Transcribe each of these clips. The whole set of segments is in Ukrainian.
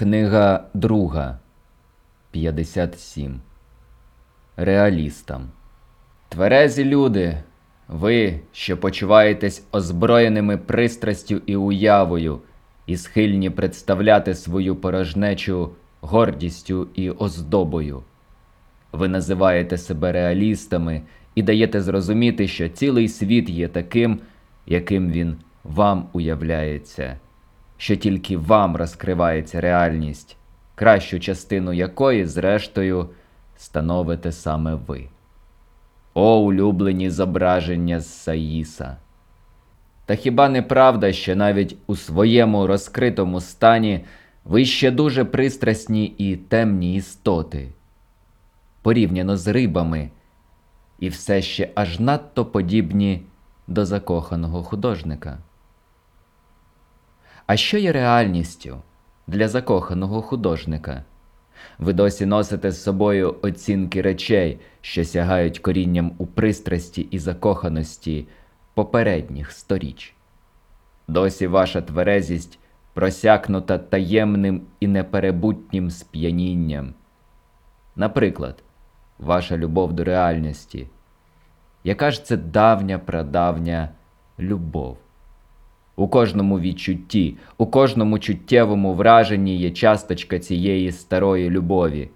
Книга друга 57. Реалістам. Тверезі люди, ви, що почуваєтесь озброєними пристрастю і уявою, і схильні представляти свою порожнечу гордістю і оздобою. Ви називаєте себе реалістами і даєте зрозуміти, що цілий світ є таким, яким він вам уявляється, що тільки вам розкривається реальність, кращу частину якої, зрештою, становите саме ви. О, улюблені зображення з Саїса! Та хіба не правда, що навіть у своєму розкритому стані ви ще дуже пристрасні і темні істоти, порівняно з рибами, і все ще аж надто подібні до закоханого художника? А що є реальністю для закоханого художника? Ви досі носите з собою оцінки речей, що сягають корінням у пристрасті і закоханості попередніх сторіч. Досі ваша тверезість просякнута таємним і неперебутнім сп'янінням. Наприклад, ваша любов до реальності. Яка ж це давня прадавня любов? У кожному відчутті, у кожному чуттєвому враженні є часточка цієї старої любові,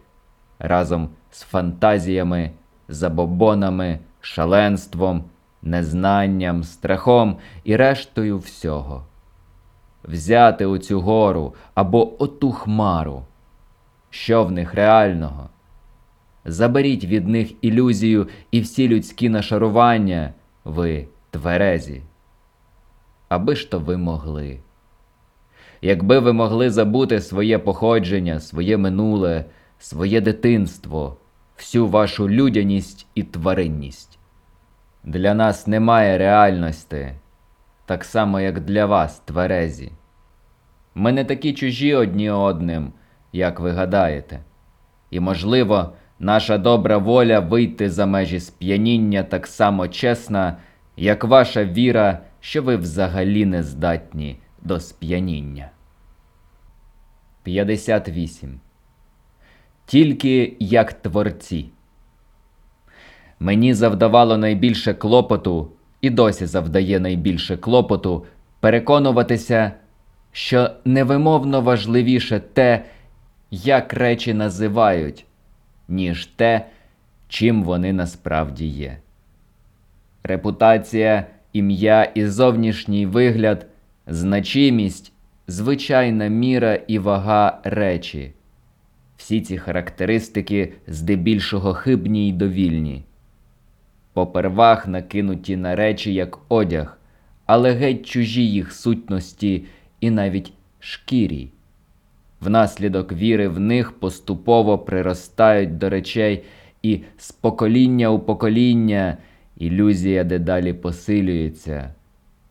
разом з фантазіями, забобонами, шаленством, незнанням, страхом і рештою всього. Взяти оцю гору або оту хмару, що в них реального? Заберіть від них ілюзію і всі людські нашарування, ви тверезі аби ж то ви могли. Якби ви могли забути своє походження, своє минуле, своє дитинство, всю вашу людяність і тваринність. Для нас немає реальності, так само, як для вас, тверезі. Ми не такі чужі одні одним, як ви гадаєте, і, можливо, наша добра воля вийти за межі сп'яніння так само чесна, як ваша віра що ви взагалі не здатні до сп'яніння. 58. Тільки як творці. Мені завдавало найбільше клопоту і досі завдає найбільше клопоту переконуватися, що невимовно важливіше те, як речі називають, ніж те, чим вони насправді є. Репутація ім'я і зовнішній вигляд, значимість, звичайна міра і вага речі. Всі ці характеристики здебільшого хибні й довільні. Попервах накинуті на речі як одяг, але геть чужі їх сутності і навіть шкірі. Внаслідок віри в них поступово приростають до речей і з покоління у покоління. Ілюзія дедалі посилюється,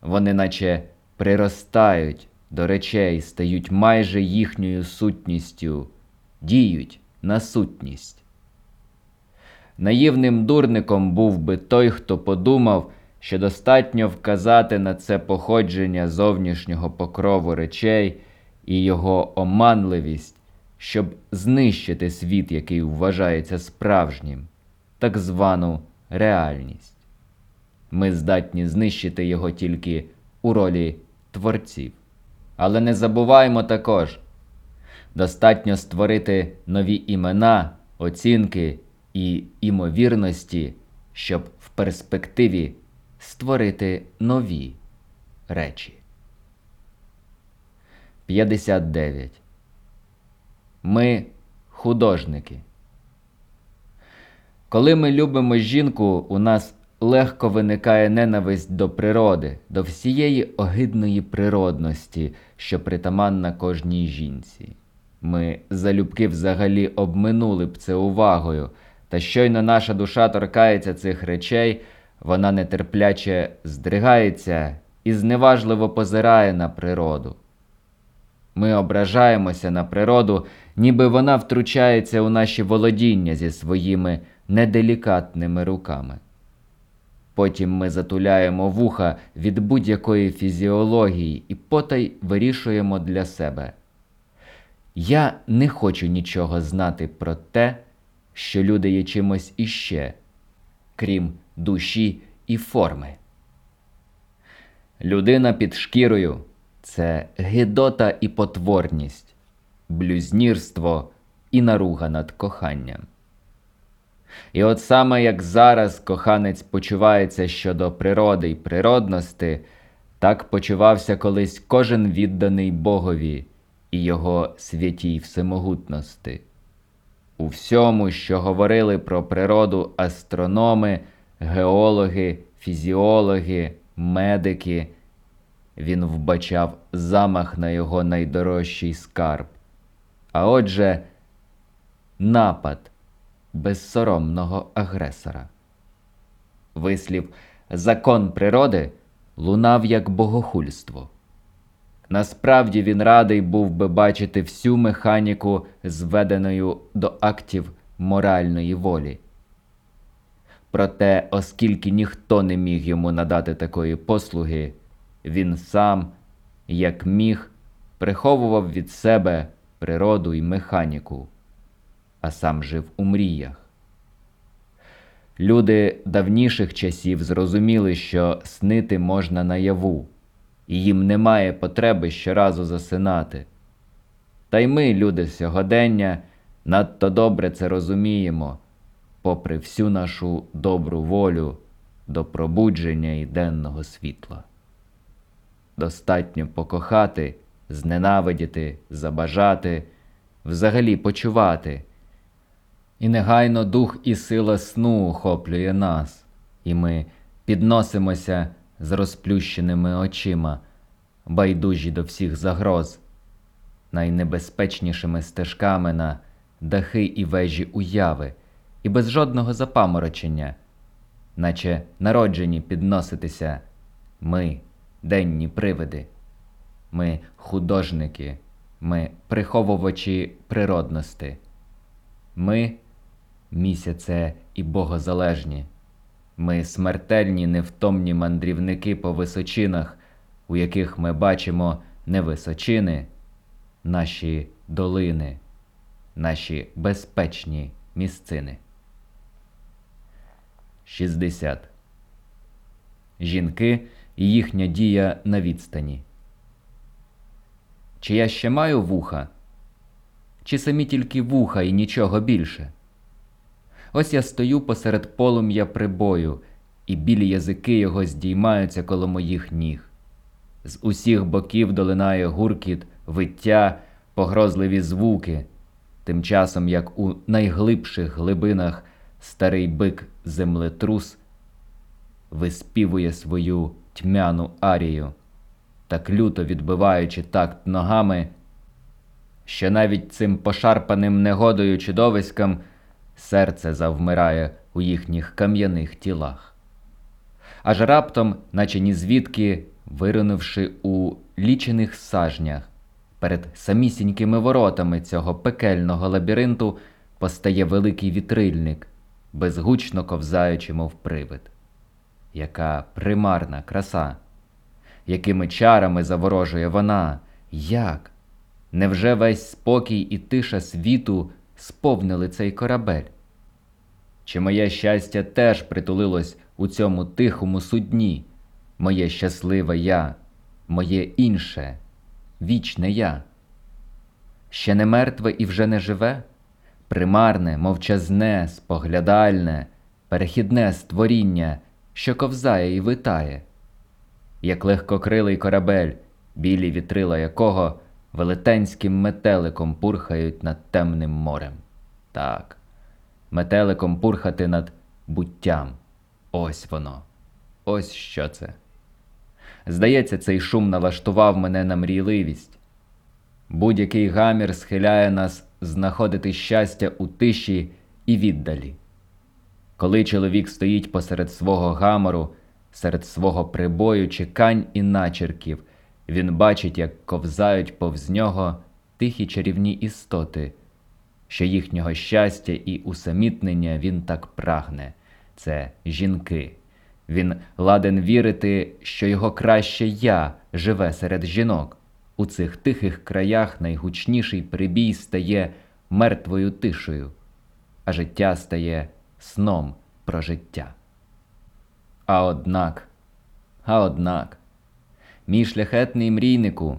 вони наче приростають до речей, стають майже їхньою сутністю, діють на сутність. Наївним дурником був би той, хто подумав, що достатньо вказати на це походження зовнішнього покрову речей і його оманливість, щоб знищити світ, який вважається справжнім, так звану реальність ми здатні знищити його тільки у ролі творців. Але не забуваймо також, достатньо створити нові імена, оцінки і імовірності, щоб в перспективі створити нові речі. 59. Ми художники. Коли ми любимо жінку, у нас легко виникає ненависть до природи, до всієї огидної природності, що притаманна кожній жінці. Ми залюбки взагалі обминули б це увагою, та щойно наша душа торкається цих речей, вона нетерпляче здригається і зневажливо позирає на природу. Ми ображаємося на природу, ніби вона втручається у наші володіння зі своїми неделікатними руками. Потім ми затуляємо вуха від будь-якої фізіології і потай вирішуємо для себе. Я не хочу нічого знати про те, що люди є чимось іще, крім душі і форми. Людина під шкірою це гидота і потворність, блюзнірство і наруга над коханням. І от саме як зараз коханець почувається щодо природи й природності, так почувався колись кожен відданий Богові і його святій всемогутності. У всьому, що говорили про природу астрономи, геологи, фізіологи, медики, він вбачав замах на його найдорожчий скарб. А отже, напад безсоромного агресора. Вислів закон природи лунав як богохульство. Насправді він радий був би бачити всю механіку, зведеною до актів моральної волі. Проте, оскільки ніхто не міг йому надати такої послуги, він сам, як міг, приховував від себе природу і механіку, а сам жив у мріях. Люди давніших часів зрозуміли, що снити можна наяву, і їм немає потреби щоразу засинати. Та й ми, люди сьогодення, надто добре це розуміємо, попри всю нашу добру волю до пробудження і денного світла. Достатньо покохати, зненавидіти, забажати, взагалі почувати. І негайно дух і сила сну охоплює нас, і ми підносимося з розплющеними очима, байдужі до всіх загроз, найнебезпечнішими стежками на дахи і вежі уяви, і без жодного запаморочення, наче народжені підноситися ми, денні привиди, ми художники, ми приховувачі природності. Ми місяце і богозалежні. Ми смертельні невтомні мандрівники по височинах, у яких ми бачимо не височини, наші долини, наші безпечні місцини. 60. Жінки і їхня дія на відстані. Чи я ще маю вуха? Чи самі тільки вуха і нічого більше? Ось я стою посеред полум'я прибою, і білі язики його здіймаються коло моїх ніг. З усіх боків долинає гуркіт, виття, погрозливі звуки, тим часом як у найглибших глибинах старий бик землетрус виспівує свою тьмяну арію, так люто відбиваючи такт ногами, що навіть цим пошарпаним негодою чудовиськам серце завмирає у їхніх кам'яних тілах. Аж раптом, наче ні звідки, виринувши у лічених сажнях, перед самісінькими воротами цього пекельного лабіринту постає великий вітрильник, безгучно ковзаючи, мов привид. Яка примарна краса, якими чарами заворожує вона, як? Невже весь спокій і тиша світу сповнили цей корабель? Чи моє щастя теж притулилось у цьому тихому судні, моє щасливе я, моє інше, вічне я? Ще не мертве і вже не живе, примарне, мовчазне, споглядальне, перехідне створіння, що ковзає і витає, як легкокрилий корабель, білі вітрила якого велетенським метеликом пурхають над темним морем. Так, метеликом пурхати над буттям. Ось воно. Ось що це. Здається, цей шум налаштував мене на мрійливість. Будь-який гамір схиляє нас знаходити щастя у тиші і віддалі. Коли чоловік стоїть посеред свого гамору, серед свого прибою, чекань і начерків, він бачить, як ковзають повз нього тихі чарівні істоти, що їхнього щастя і усамітнення він так прагне це жінки. Він ладен вірити, що його краще я живе серед жінок, У цих тихих краях найгучніший прибій стає мертвою тишею, а життя стає сном про життя. А однак, а однак, мій шляхетний мрійнику,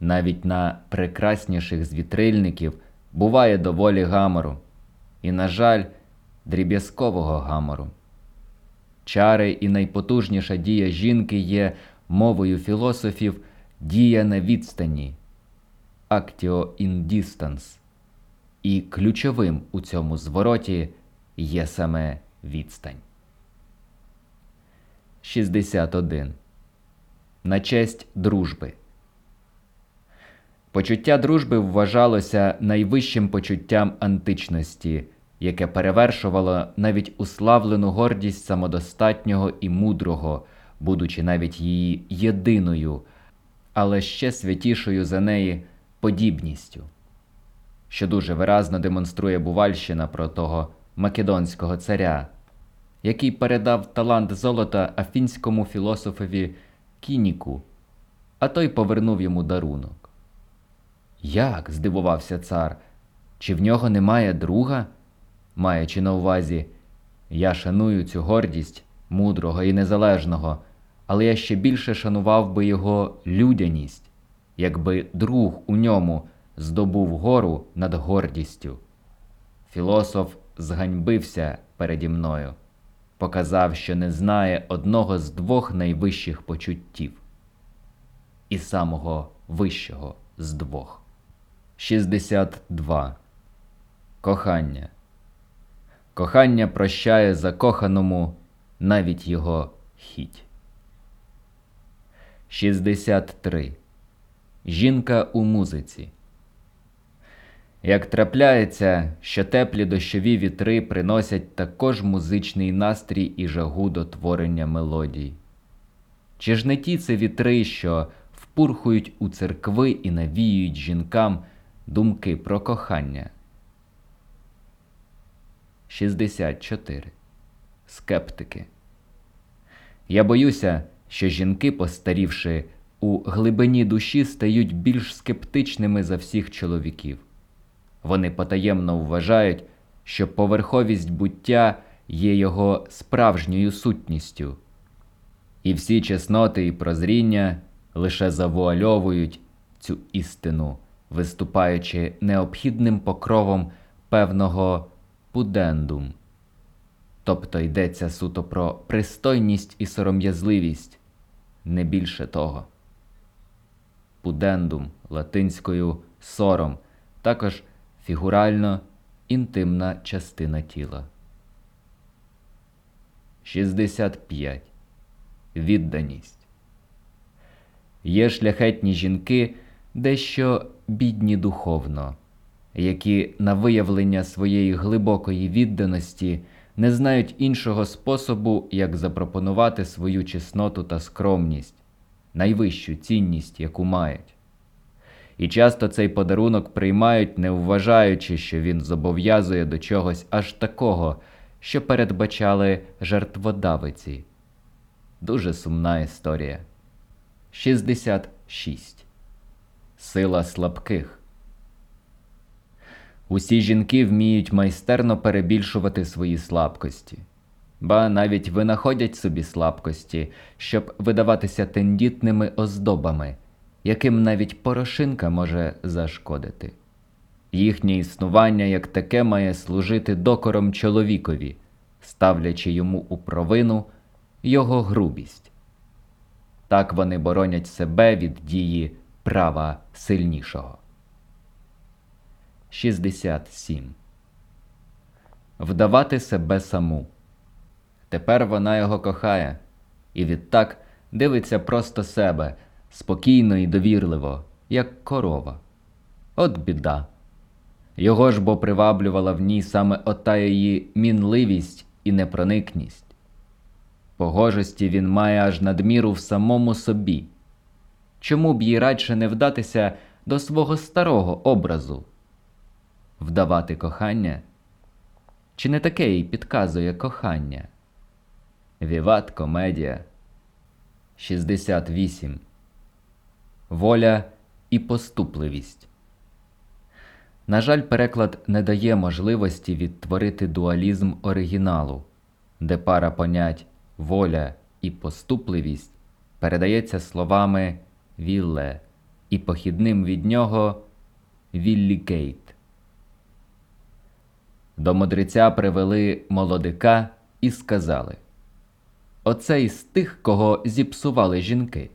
навіть на прекрасніших з вітрильників буває доволі гамору, і, на жаль, дріб'язкового гамору. Чари і найпотужніша дія жінки є мовою філософів дія на відстані Actio in distance. І ключовим у цьому звороті є саме відстань. 61. На честь дружби. Почуття дружби вважалося найвищим почуттям античності, яке перевершувало навіть уславлену гордість самодостатнього і мудрого, будучи навіть її єдиною, але ще святішою за неї подібністю, що дуже виразно демонструє Бувальщина про того македонського царя, який передав талант золота афінському філософові Кініку, а той повернув йому дарунок. Як? здивувався цар, чи в нього немає друга? Маючи на увазі, я шаную цю гордість мудрого і незалежного, але я ще більше шанував би його людяність, якби друг у ньому здобув гору над гордістю. Філософ зганьбився переді мною, показав, що не знає одного з двох найвищих почуттів і самого вищого з двох. 62. Кохання. Кохання прощає закоханому навіть його хіть. 63. Жінка у музиці. Як трапляється, що теплі дощові вітри приносять також музичний настрій і жагу до творення мелодій. Чи ж не ті це вітри, що впурхують у церкви і навіюють жінкам думки про кохання? 64. Скептики. Я боюся, що жінки, постарівши, у глибині душі стають більш скептичними за всіх чоловіків. Вони потаємно вважають, що поверховість буття є його справжньою сутністю, і всі чесноти і прозріння лише завуальовують цю істину, виступаючи необхідним покровом певного пудендум. Тобто йдеться суто про пристойність і сором'язливість, не більше того. Пудендум латинською сором, також фігурально інтимна частина тіла. 65. Відданість. Є шляхетні жінки дещо бідні духовно, які на виявлення своєї глибокої відданості не знають іншого способу, як запропонувати свою чесноту та скромність, найвищу цінність, яку мають. І часто цей подарунок приймають, не вважаючи, що він зобов'язує до чогось аж такого, що передбачали жертводавиці. Дуже сумна історія. 66. Сила слабких. Усі жінки вміють майстерно перебільшувати свої слабкості, ба навіть винаходять собі слабкості, щоб видаватися тендітними оздобами, яким навіть порошинка може зашкодити. Їхнє існування як таке має служити докором чоловікові, ставлячи йому у провину його грубість. Так вони боронять себе від дії права сильнішого. 67. Вдавати себе саму. Тепер вона його кохає, і відтак дивиться просто себе спокійно і довірливо, як корова. От біда. Його ж бо приваблювала в ній саме ота її мінливість і непроникність. Погожості він має аж надміру в самому собі. Чому б їй радше не вдатися до свого старого образу? Вдавати кохання? Чи не таке їй підказує кохання? Віват комедія 68 Воля і поступливість. На жаль, переклад не дає можливості відтворити дуалізм оригіналу, де пара понять воля і поступливість передається словами вілле і похідним від нього віллікейт. До мудреця привели молодика і сказали Оце із тих, кого зіпсували жінки.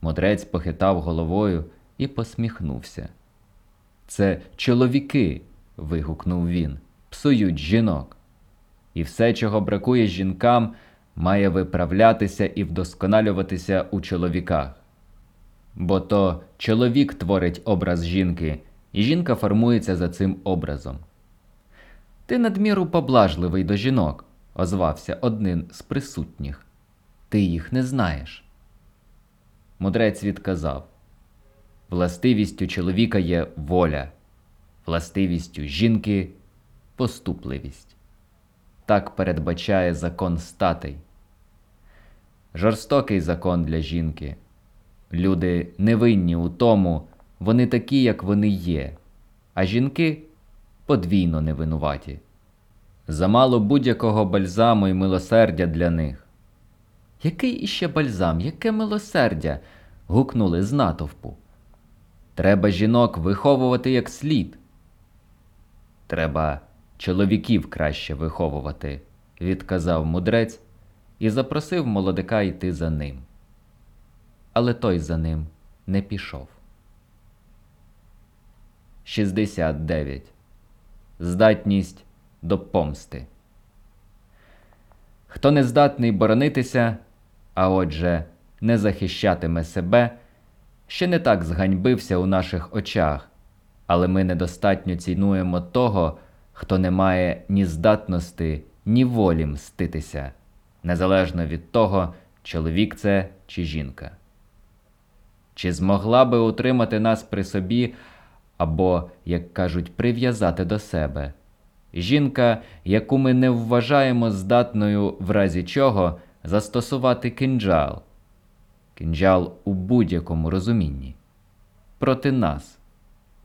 Мудрець похитав головою і посміхнувся. Це чоловіки. вигукнув він, псують жінок. І все, чого бракує жінкам, має виправлятися і вдосконалюватися у чоловіках. Бо то чоловік творить образ жінки, і жінка формується за цим образом. Ти надміру поблажливий до жінок, озвався один з присутніх. Ти їх не знаєш. Мудрець відказав Властивістю чоловіка є воля, властивістю жінки поступливість. Так передбачає закон статей. Жорстокий закон для жінки. Люди невинні у тому, вони такі, як вони є, а жінки подвійно невинуваті. Замало будь-якого бальзаму і милосердя для них. Який іще бальзам, яке милосердя? гукнули з натовпу. Треба жінок виховувати як слід. Треба чоловіків краще виховувати, відказав мудрець і запросив молодика йти за ним. Але той за ним не пішов. 69. Здатність до помсти. Хто не здатний боронитися, а отже, не захищатиме себе, ще не так зганьбився у наших очах, але ми недостатньо цінуємо того, хто не має ні здатності, ні волі мститися, незалежно від того, чоловік це чи жінка. Чи змогла би утримати нас при собі або, як кажуть, прив'язати до себе? Жінка, яку ми не вважаємо здатною в разі чого застосувати кинджал, кинджал у будь-якому розумінні, проти нас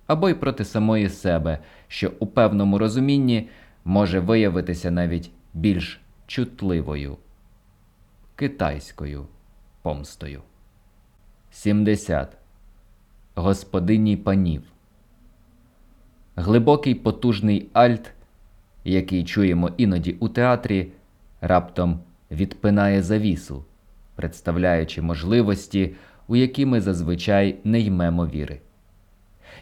або й проти самої себе, що у певному розумінні може виявитися навіть більш чутливою, китайською помстою. 70. Господині панів. Глибокий потужний альт, який чуємо іноді у театрі, раптом відпинає завісу, представляючи можливості, у які ми зазвичай не ймемо віри.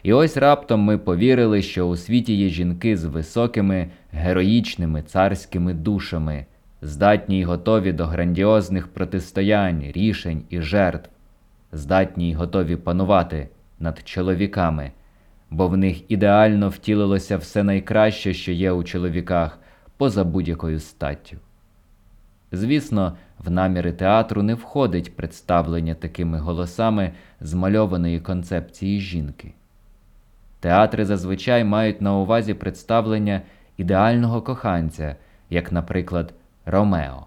І ось раптом ми повірили, що у світі є жінки з високими, героїчними царськими душами, здатні й готові до грандіозних протистоянь, рішень і жертв, здатні й готові панувати над чоловіками, бо в них ідеально втілилося все найкраще, що є у чоловіках, поза будь-якою статтю. Звісно, в наміри театру не входить представлення такими голосами змальованої концепції жінки. Театри зазвичай мають на увазі представлення ідеального коханця, як, наприклад, Ромео.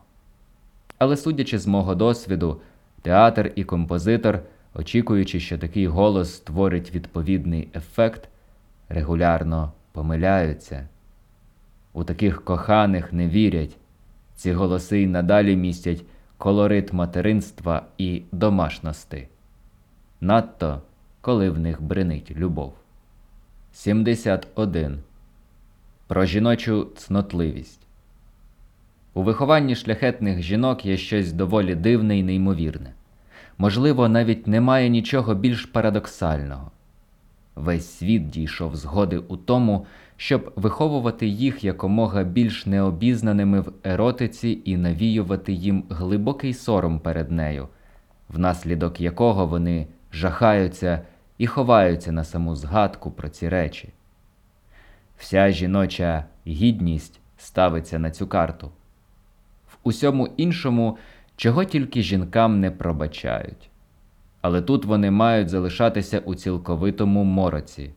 Але, судячи з мого досвіду, театр і композитор, очікуючи, що такий голос створить відповідний ефект, регулярно помиляються. У таких коханих не вірять, ці голоси й надалі містять колорит материнства і домашності, надто коли в них бренить любов. 71. Про жіночу цнотливість. У вихованні шляхетних жінок є щось доволі дивне і неймовірне. Можливо, навіть немає нічого більш парадоксального. Весь світ дійшов згоди у тому, щоб виховувати їх якомога більш необізнаними в еротиці і навіювати їм глибокий сором перед нею, внаслідок якого вони жахаються і ховаються на саму згадку про ці речі. Вся жіноча гідність ставиться на цю карту. Усьому іншому, чого тільки жінкам не пробачають. Але тут вони мають залишатися у цілковитому мороці.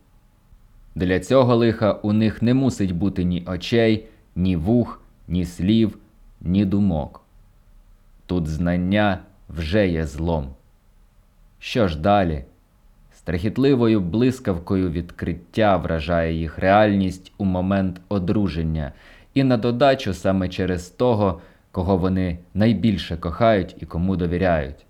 Для цього лиха у них не мусить бути ні очей, ні вух, ні слів, ні думок. Тут знання вже є злом. Що ж далі? страхітливою блискавкою відкриття вражає їх реальність у момент одруження, і на додачу саме через того, кого вони найбільше кохають і кому довіряють.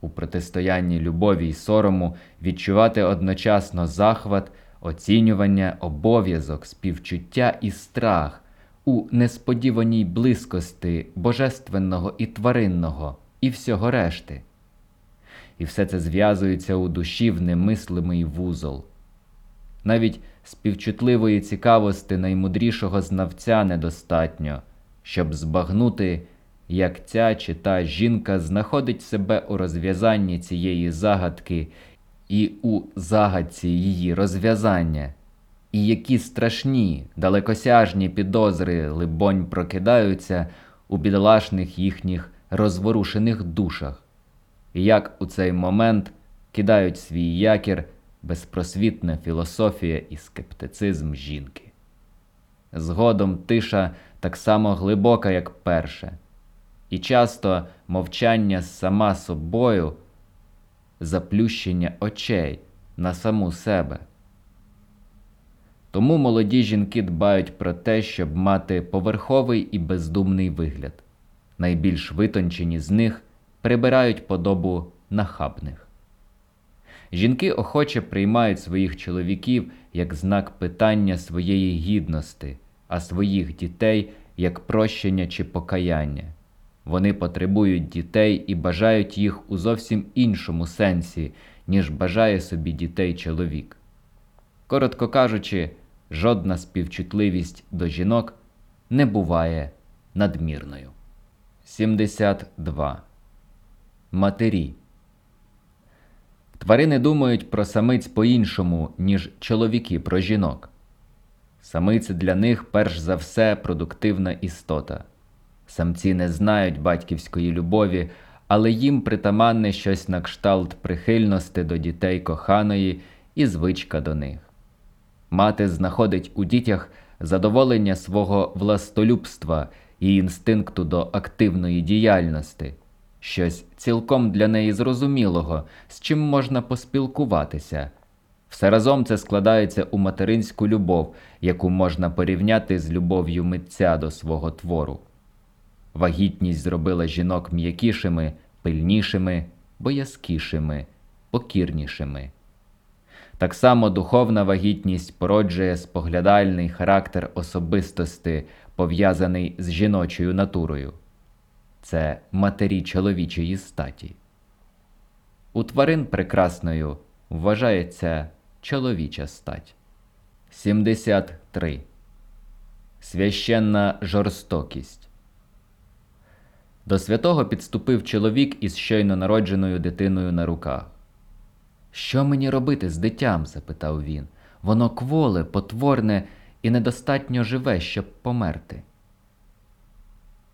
У протистоянні любові й сорому відчувати одночасно захват, оцінювання, обов'язок, співчуття і страх у несподіваній близькості божественного і тваринного, і всього решти. І все це зв'язується у душі в немислимий вузол. Навіть співчутливої цікавості наймудрішого знавця недостатньо, щоб збагнути, як ця чи та жінка знаходить себе у розв'язанні цієї загадки і у загадці її розв'язання, і які страшні, далекосяжні підозри, либонь, прокидаються у бідолашних їхніх розворушених душах, і як у цей момент кидають свій якір безпросвітна філософія і скептицизм жінки. Згодом тиша так само глибока, як перша, і часто мовчання сама собою, заплющення очей на саму себе. Тому молоді жінки дбають про те, щоб мати поверховий і бездумний вигляд. Найбільш витончені з них прибирають подобу нахабних. Жінки охоче приймають своїх чоловіків як знак питання своєї гідності, а своїх дітей як прощення чи покаяння. Вони потребують дітей і бажають їх у зовсім іншому сенсі, ніж бажає собі дітей чоловік. Коротко кажучи, жодна співчутливість до жінок не буває надмірною. 72. Матері Тварини думають про самиць по-іншому, ніж чоловіки про жінок. Самиці для них перш за все продуктивна істота. Самці не знають батьківської любові, але їм притаманне щось на кшталт прихильності до дітей коханої і звичка до них. Мати знаходить у дітях задоволення свого властолюбства і інстинкту до активної діяльності, щось цілком для неї зрозумілого, з чим можна поспілкуватися. Все разом це складається у материнську любов, яку можна порівняти з любов'ю митця до свого твору. Вагітність зробила жінок м'якішими, пильнішими, боязкішими, покірнішими. Так само духовна вагітність породжує споглядальний характер особистості, пов'язаний з жіночою натурою. Це матері чоловічої статі. У тварин прекрасною вважається чоловіча стать. 73. Священна жорстокість. До святого підступив чоловік із щойно народженою дитиною на руках. Що мені робити з дитям? запитав він. Воно кволе, потворне і недостатньо живе, щоб померти.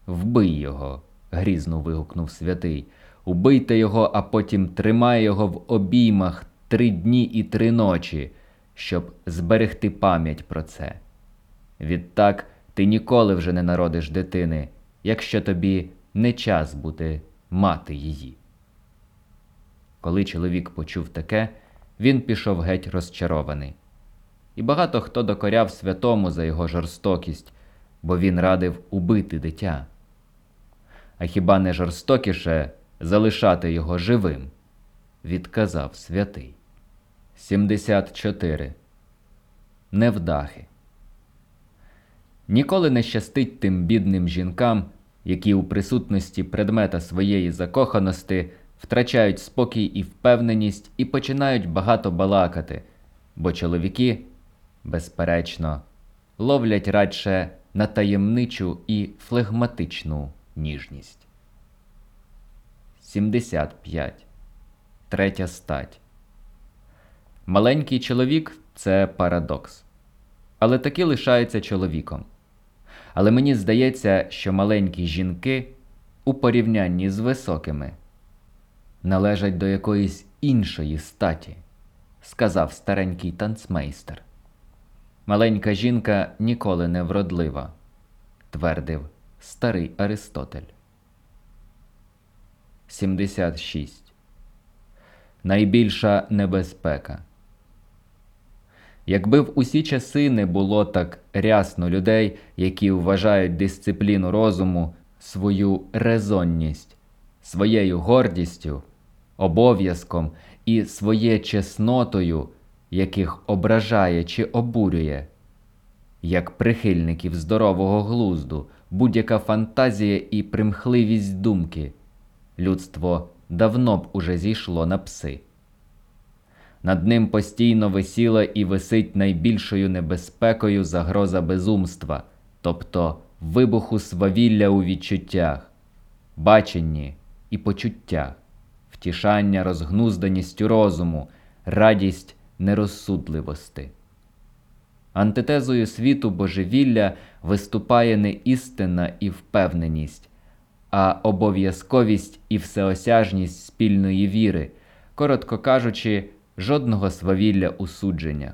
Вбий його, грізно вигукнув святий. Убийте його, а потім тримай його в обіймах три дні і три ночі, щоб зберегти пам'ять про це. Відтак ти ніколи вже не народиш дитини, якщо тобі не час бути мати її. Коли чоловік почув таке, він пішов геть розчарований. І багато хто докоряв святому за його жорстокість, бо він радив убити дитя. А хіба не жорстокіше залишати його живим? Відказав святий. 74. Невдахи. Ніколи не щастить тим бідним жінкам, які у присутності предмета своєї закоханості втрачають спокій і впевненість і починають багато балакати, бо чоловіки, безперечно, ловлять радше на таємничу і флегматичну ніжність. 75. Третя стать. Маленький чоловік це парадокс. Але таки лишається чоловіком. Але мені здається, що маленькі жінки у порівнянні з високими належать до якоїсь іншої статі, сказав старенький танцмейстер. Маленька жінка ніколи не вродлива, твердив старий Аристотель. 76. Найбільша небезпека. Якби в усі часи не було так рясно людей, які вважають дисципліну розуму свою резонність, своєю гордістю, обов'язком і своє чеснотою, яких ображає чи обурює, як прихильників здорового глузду, будь-яка фантазія і примхливість думки, людство давно б уже зійшло на пси. Над ним постійно висіла і висить найбільшою небезпекою загроза безумства, тобто вибуху свавілля у відчуттях, баченні і почуттях, втішання розгнузданістю розуму, радість нерозсудливости. Антитезою світу божевілля виступає не істина і впевненість, а обов'язковість і всеосяжність спільної віри, коротко кажучи, жодного свавілля у судженнях.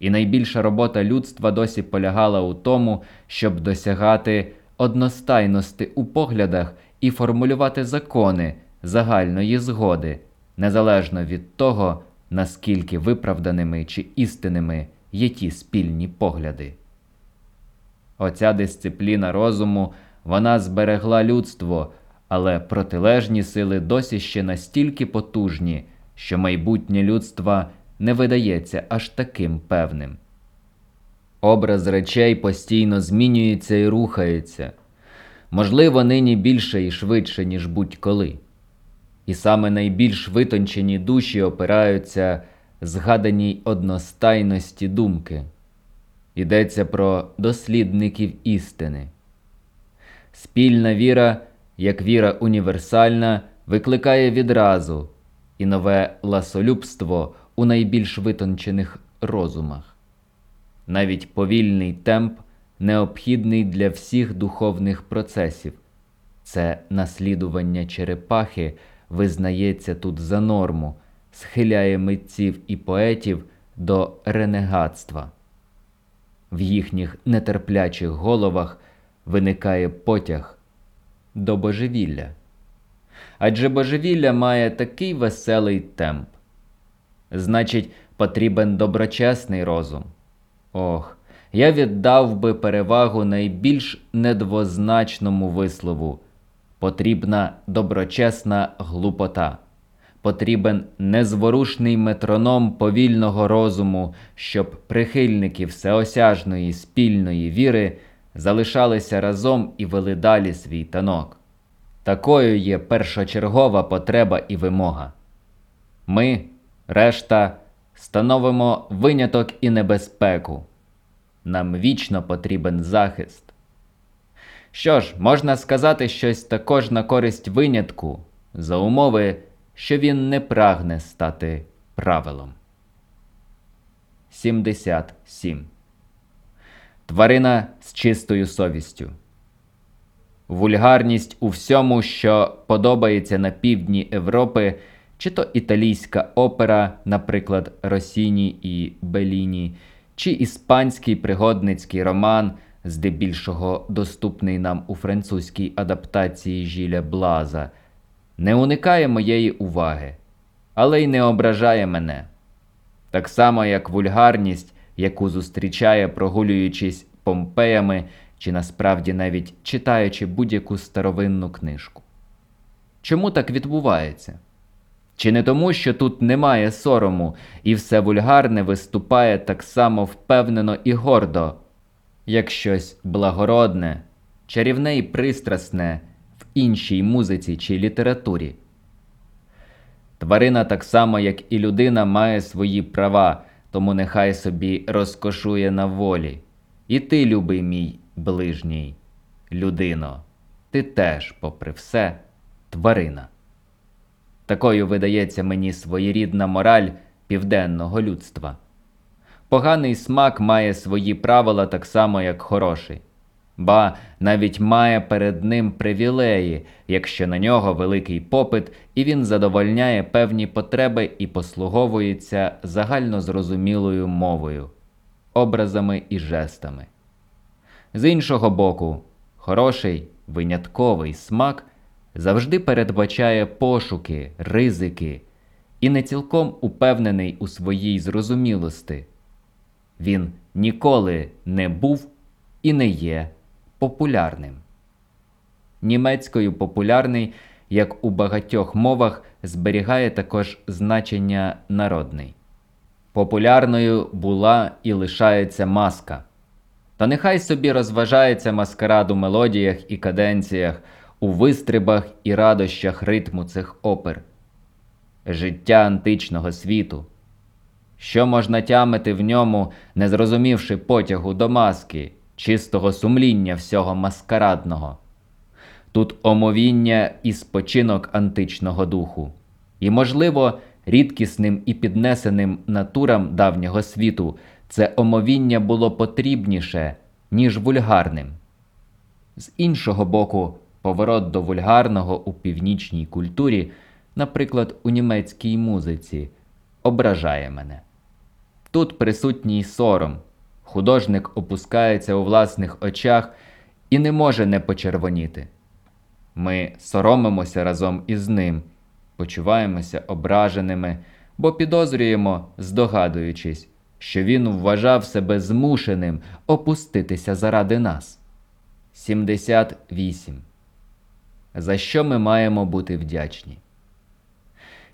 І найбільша робота людства досі полягала у тому, щоб досягати одностайності у поглядах і формулювати закони загальної згоди, незалежно від того, наскільки виправданими чи істинними є ті спільні погляди. Оця дисципліна розуму вона зберегла людство, але протилежні сили досі ще настільки потужні, що майбутнє людства не видається аж таким певним. Образ речей постійно змінюється і рухається, можливо, нині більше і швидше, ніж будь-коли. І саме найбільш витончені душі опираються згаданій одностайності думки. Йдеться про дослідників істини. Спільна віра, як віра універсальна, викликає відразу і нове ласолюбство у найбільш витончених розумах. Навіть повільний темп необхідний для всіх духовних процесів. Це наслідування черепахи визнається тут за норму, схиляє митців і поетів до ренегатства. В їхніх нетерплячих головах виникає потяг до божевілля. Адже божевілля має такий веселий темп. Значить, потрібен доброчесний розум. Ох, я віддав би перевагу найбільш недвозначному вислову потрібна доброчесна глупота, потрібен незворушний метроном повільного розуму, щоб прихильники всеосяжної спільної віри залишалися разом і вели далі свій танок. Такою є першочергова потреба і вимога. Ми, решта, становимо виняток і небезпеку. Нам вічно потрібен захист. Що ж, можна сказати щось також на користь винятку, за умови, що він не прагне стати правилом. 77. Тварина з чистою совістю. Вульгарність у всьому, що подобається на півдні Європи, чи то італійська опера, наприклад, Росіні і Беліні, чи іспанський пригодницький роман, здебільшого доступний нам у французькій адаптації Жіля Блаза, не уникає моєї уваги, але й не ображає мене. Так само, як вульгарність, яку зустрічає, прогулюючись помпеями чи насправді навіть читаючи будь-яку старовинну книжку. Чому так відбувається? Чи не тому, що тут немає сорому, і все вульгарне виступає так само впевнено і гордо, як щось благородне, чарівне і пристрасне в іншій музиці чи літературі? Тварина так само, як і людина, має свої права, тому нехай собі розкошує на волі. І ти, любий мій ближній, людино, ти теж, попри все, тварина. Такою видається мені своєрідна мораль південного людства. Поганий смак має свої правила так само, як хороший, ба навіть має перед ним привілеї, якщо на нього великий попит, і він задовольняє певні потреби і послуговується загальнозрозумілою мовою, образами і жестами. З іншого боку, хороший винятковий смак завжди передбачає пошуки, ризики і не цілком упевнений у своїй зрозумілості. Він ніколи не був і не є популярним. Німецькою популярний, як у багатьох мовах, зберігає також значення народний. Популярною була і лишається маска. Та нехай собі розважається маскарад у мелодіях і каденціях, у вистрибах і радощах ритму цих опер. Життя античного світу. Що можна тямити в ньому, не зрозумівши потягу до маски, чистого сумління всього маскарадного? Тут омовіння і спочинок античного духу, і, можливо, рідкісним і піднесеним натурам давнього світу це омовіння було потрібніше, ніж вульгарним. З іншого боку, поворот до вульгарного у північній культурі, наприклад, у німецькій музиці, ображає мене. Тут присутній сором, художник опускається у власних очах і не може не почервоніти. Ми соромимося разом із ним, почуваємося ображеними, бо підозрюємо, здогадуючись, що він вважав себе змушеним опуститися заради нас. 78. За що ми маємо бути вдячні?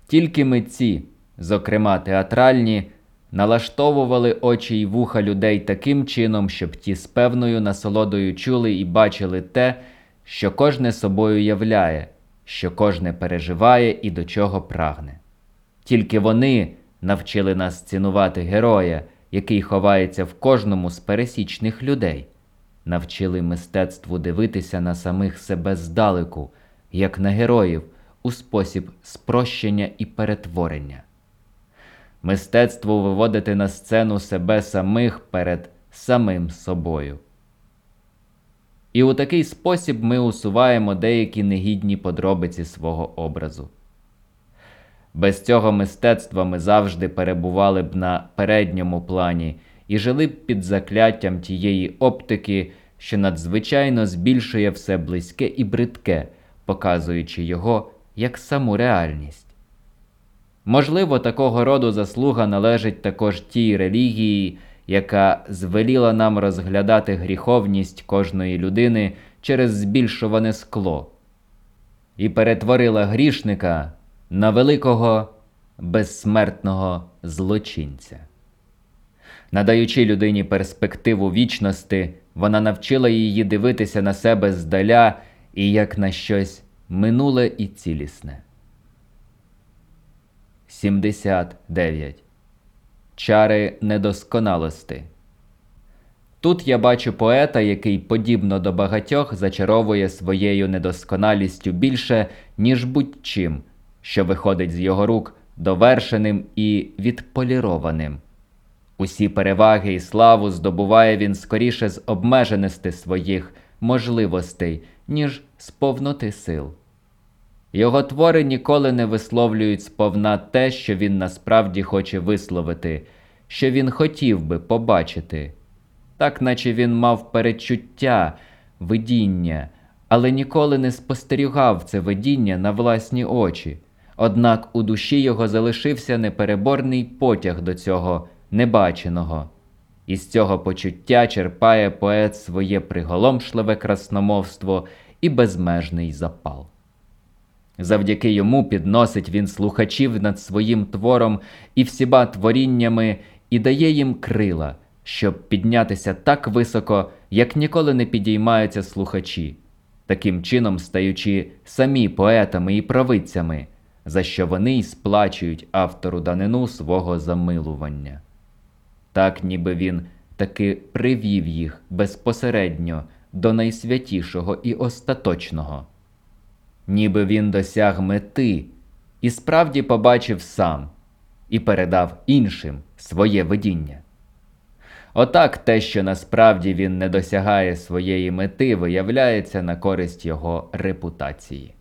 Тільки митці, зокрема театральні, налаштовували очі й вуха людей таким чином, щоб ті з певною насолодою чули і бачили те, що кожне собою являє, що кожне переживає і до чого прагне. Тільки вони навчили нас цінувати героя, який ховається в кожному з пересічних людей, навчили мистецтву дивитися на самих себе здалеку, як на героїв, у спосіб спрощення і перетворення. Мистецтво виводити на сцену себе самих перед самим собою. І у такий спосіб ми усуваємо деякі негідні подробиці свого образу. Без цього мистецтва ми завжди перебували б на передньому плані і жили б під закляттям тієї оптики, що надзвичайно збільшує все близьке і бридке, показуючи його як саму реальність. Можливо, такого роду заслуга належить також тій релігії, яка звеліла нам розглядати гріховність кожної людини через збільшуване скло, і перетворила грішника на великого безсмертного злочинця. Надаючи людині перспективу вічності, вона навчила її дивитися на себе здаля і як на щось минуле і цілісне. 79. Чари недосконалости. Тут я бачу поета, який, подібно до багатьох, зачаровує своєю недосконалістю більше, ніж будь-чим, що виходить з його рук довершеним і відполірованим. Усі переваги і славу здобуває він скоріше з обмеженості своїх можливостей, ніж з повноти сил. Його твори ніколи не висловлюють сповна те, що він насправді хоче висловити, що він хотів би побачити, так наче він мав перечуття, видіння, але ніколи не спостерігав це видіння на власні очі. Однак у душі його залишився непереборний потяг до цього небаченого, і з цього почуття черпає поет своє приголомшливе красномовство і безмежний запал. Завдяки йому підносить він слухачів над своїм твором і всіма творіннями і дає їм крила, щоб піднятися так високо, як ніколи не підіймаються слухачі, таким чином стаючи самі поетами і правицями, за що вони й сплачують автору данину свого замилування. Так, ніби він таки привів їх безпосередньо до найсвятішого і остаточного ніби він досяг мети і справді побачив сам і передав іншим своє видіння. Отак те, що насправді він не досягає своєї мети, виявляється на користь його репутації.